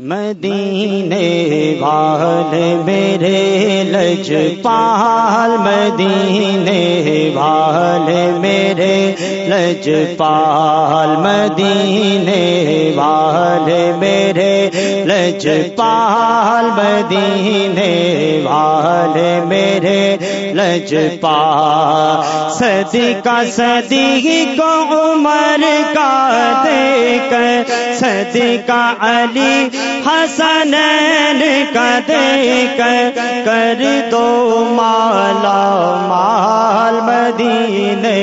مدینے والے میرے لج پال مدینے والے میرے لج پال مدینے والے میرے لج پال مدینے والے میرے لج پا صدی کا صدی کو عمر کا دے کر صدی کا علی حسن کا دے کر دو مالا مال مدینے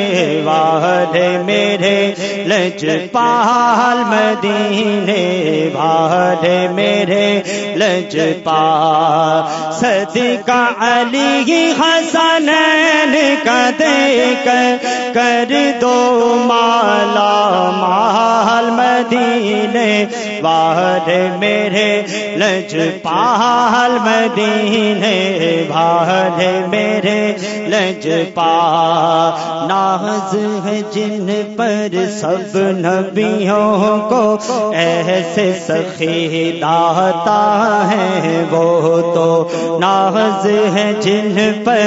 والے میرے پال مدینے والے میرے لج پال سدی کا علی حسن کا دے کر دو مالا مال میرے لج پال مدینے بھالے میرے لج پا ناز ہے جن پر سب نبیوں کو ایسے سخی داتا ہے وہ تو۔ ناز ہے جن پر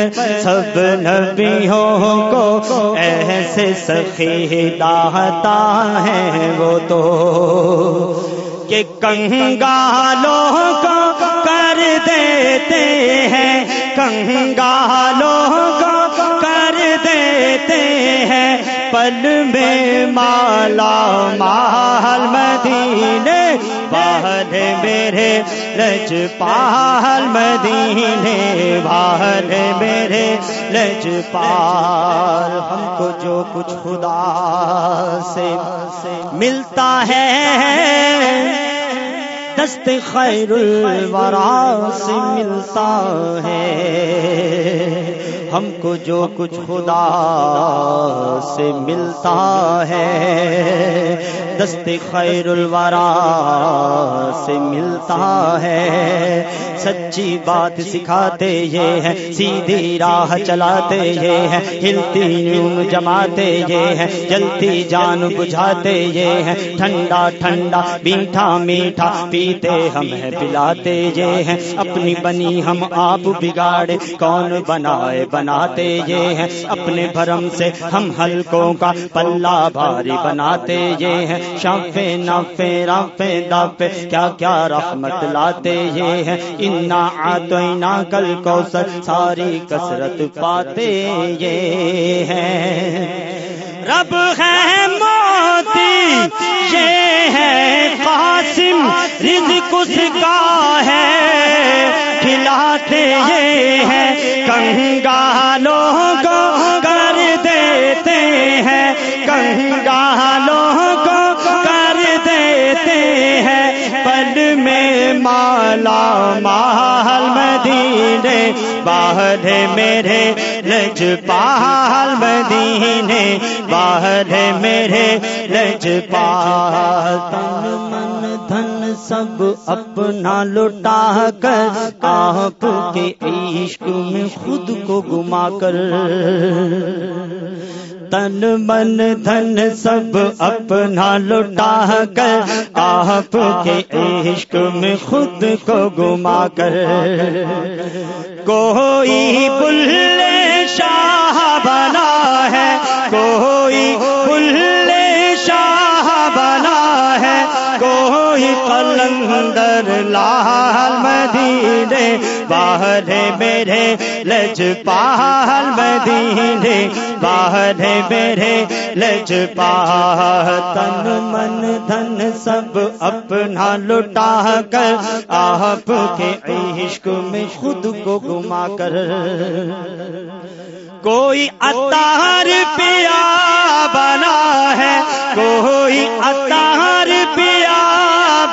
سب نبیوں کو ایسے سخی داتا ہے وہ تو۔ کہ کنگالوں کو کر دیتے ہیں، کنگالوں کو کر دیتے ہیں۔ پل میں مالا مال مدینے باہر میرے لج پال مدینے باہر میرے لج پال ہم کو جو کچھ خدا سے ملتا ہے، دست خیر الورا سے ملتا ہے۔ ہم کو جو کچھ خدا سے ملتا ہے دست خیر الورا سے ملتا ہے۔ سچی بات سکھاتے یہ ہیں، سیدھی راہ چلاتے یہ ہیں، ہلتی نون جماتے یہ ہیں، جلتی جان بجھاتے یہ ہیں، ٹھنڈا ٹھنڈا میٹھا میٹھا پیتے ہم ہے پلاتے یہ ہیں، اپنی بنی ہم آپ بگاڑے، کون بنائے، بناتے یہ ہیں، اپنے بھرم سے ہم حلقوں کا پلہ بھاری بناتے یہ ہیں شافے نافے رافے دافے، کیا کیا رحمت لاتے یہ ہیں انا آتوینا کل کو ساری کسرت پاتے یہ ہیں۔ رب ہے موتی، یہ ہے قاسم، رزق اس کا ہے۔ کھلاتے یہ ہے کنگالوں میں مالا مال مدینے، باہر میرے لج پال مدینے، باہر میرے لج پال من دھن سب اپنا لٹا کر آپ کے عشق میں خود کو گما کر۔ تن من دھن سب اپنا لٹا کر آپ کے عشق میں خود کو گما کر کوئی بل شاہ بنا ہے کوئی بل شاہ بنا ہے کوئی قلندر لال مدینے باہر میرے لج پال مدینے باہر میرے لج پال تن من دھن سب اپنا لٹا کر آپ کے عشق میں خود کو گما کر کوئی اتار پیا بنا ہے کوئی اتار پیا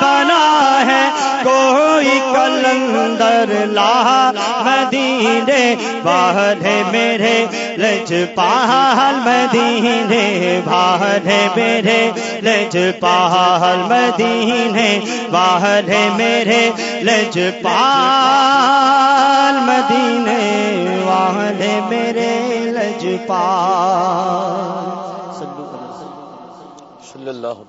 بنا ہے کوئی کلندر لا مدینے باہر میرے لج پال مدینے، باہر میرے لج پال مدینے، باہر میرے لج پال مدینے واہر میرے لج پال صلی اللہ